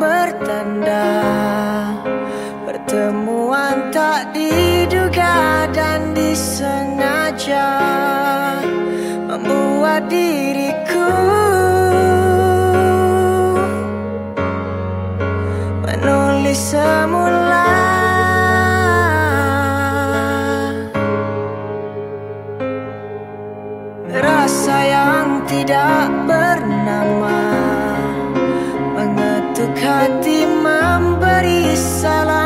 bertanda. Pertemuan tak diduga dan disengaja Membuat diriku Menulis semula. Rasa yang tidak bernama hati memberi salam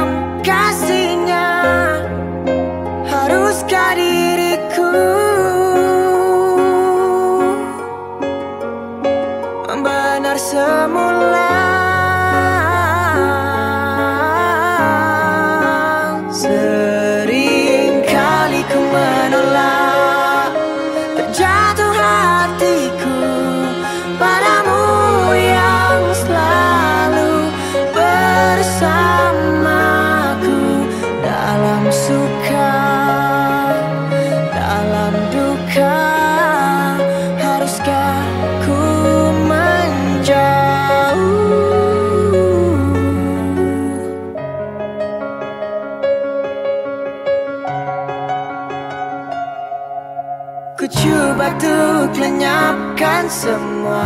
Ku coba untuk lenyapkan semua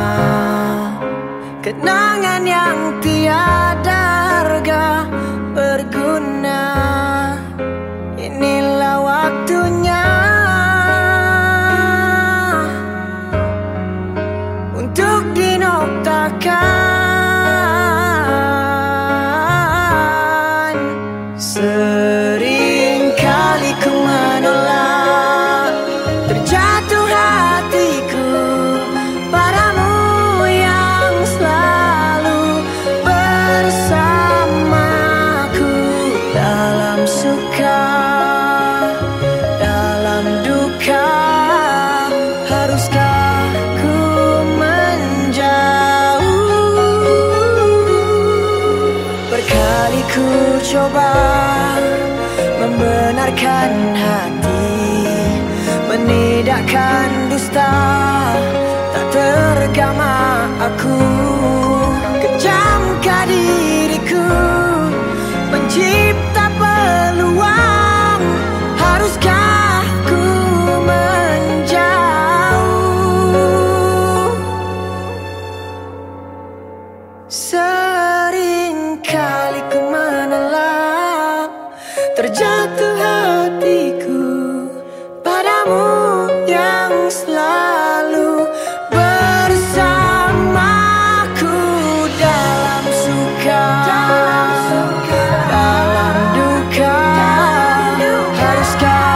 Kenangan yang tiada harga Dalam suka, dalam duka Haruskah ku menjauh? Berkali ku coba membenarkan hati Menidakkan dusta Tak tergama aku. Kejamkah diriku Mencipta Terjatuh hatiku Padamu yang selalu bersamaku Dalam suka, dalam duka. Haruskah